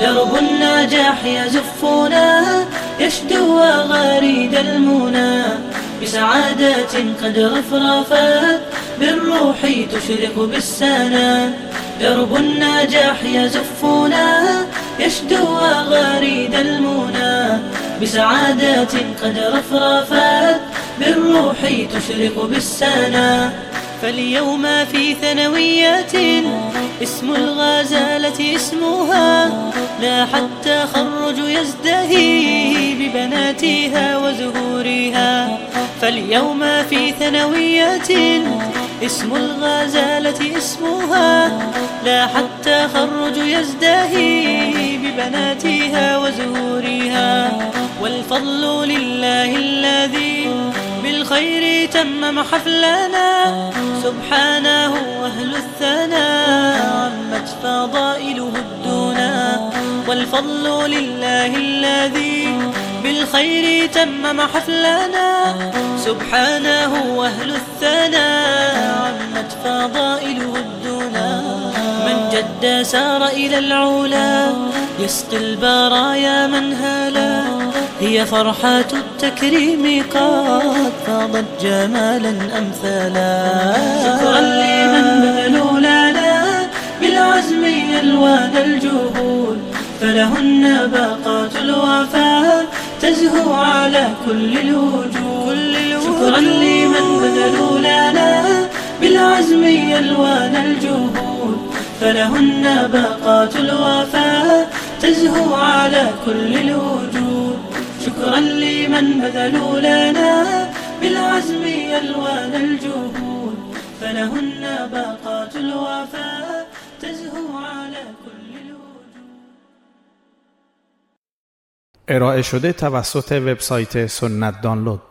درب النجاح يزفنا يشدو غريد المنى. بسعادات قد رفرفت بالروح تشرق بالسنا. درب النجاح يزفنا يشدو غريد المنى. بسعادات قد رفرفت بالروح تشرق بالسنا. فاليوم في ثانويات اسم الغزالة اسمها لا حتى خرج يزدهي ببناتها وزهورها. فاليوم في ثانويات اسم الغزالة اسمها لا حتى خرج يزدهي ببناتها وزهورها. والفضل لله الذي بالخير تمم حفلنا سبحانه أهل الثناء. عمت فضائله الدنا. والفضل لله الذي بالخير تمم حفلنا سبحانه أهل الثناء. عمت فضائله الدنا. من جد سار إلى العلا. يسقي البرايا من هلا هي فرحة التكريم قد فاضت جمالا أمثالا. شكرا لمن بذلوا لنا بالعزم ألوان الجهود فلهن باقات الوفاء تزهو على كل الوجود شكرا لمن بذلوا لنا بالعزم ألوان الجهود فلهن باقات الوفاء تزهو على كل الوجود لمن بذلوا لنا بالعزم ألوان الجهود فلهن باقات الوفاء تزهو على كل ارائه شده توسط وبسایت سنت دانلود.